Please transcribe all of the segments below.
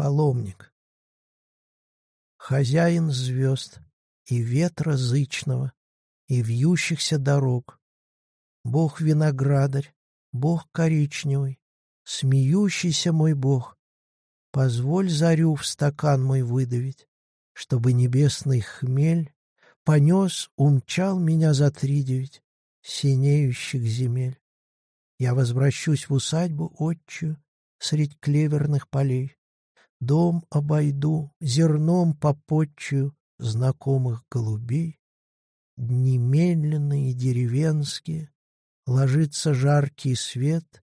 Паломник. Хозяин звезд и ветра зычного, и вьющихся дорог. Бог виноградарь, Бог коричневый, смеющийся мой Бог. Позволь зарю в стакан мой выдавить, чтобы небесный хмель понес, умчал меня за тридевять синеющих земель. Я возвращусь в усадьбу отчую средь клеверных полей. Дом обойду, зерном попотчую знакомых голубей. Дни медленные, деревенские, ложится жаркий свет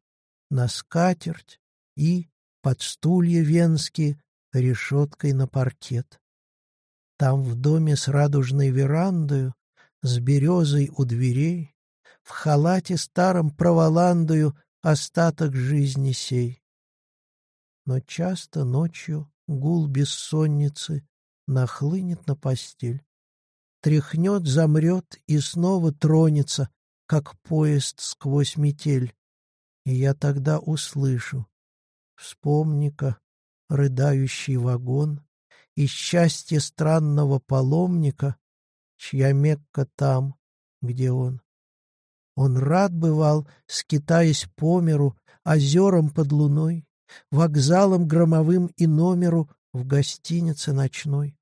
на скатерть и, под стулья венские, решеткой на паркет. Там в доме с радужной верандою, с березой у дверей, в халате старом проволандую остаток жизни сей но часто ночью гул бессонницы нахлынет на постель. Тряхнет, замрет и снова тронется, как поезд сквозь метель. И я тогда услышу, вспомни-ка, рыдающий вагон и счастье странного паломника, чья Мекка там, где он. Он рад бывал, скитаясь по миру, озерам под луной, вокзалом громовым и номеру в гостинице ночной.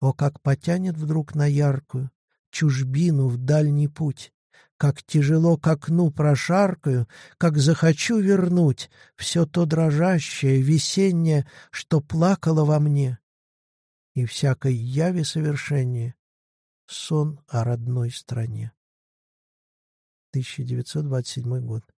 О, как потянет вдруг на яркую чужбину в дальний путь, как тяжело к окну прошаркаю, как захочу вернуть все то дрожащее, весеннее, что плакало во мне. И всякой яви совершение — сон о родной стране. 1927 год.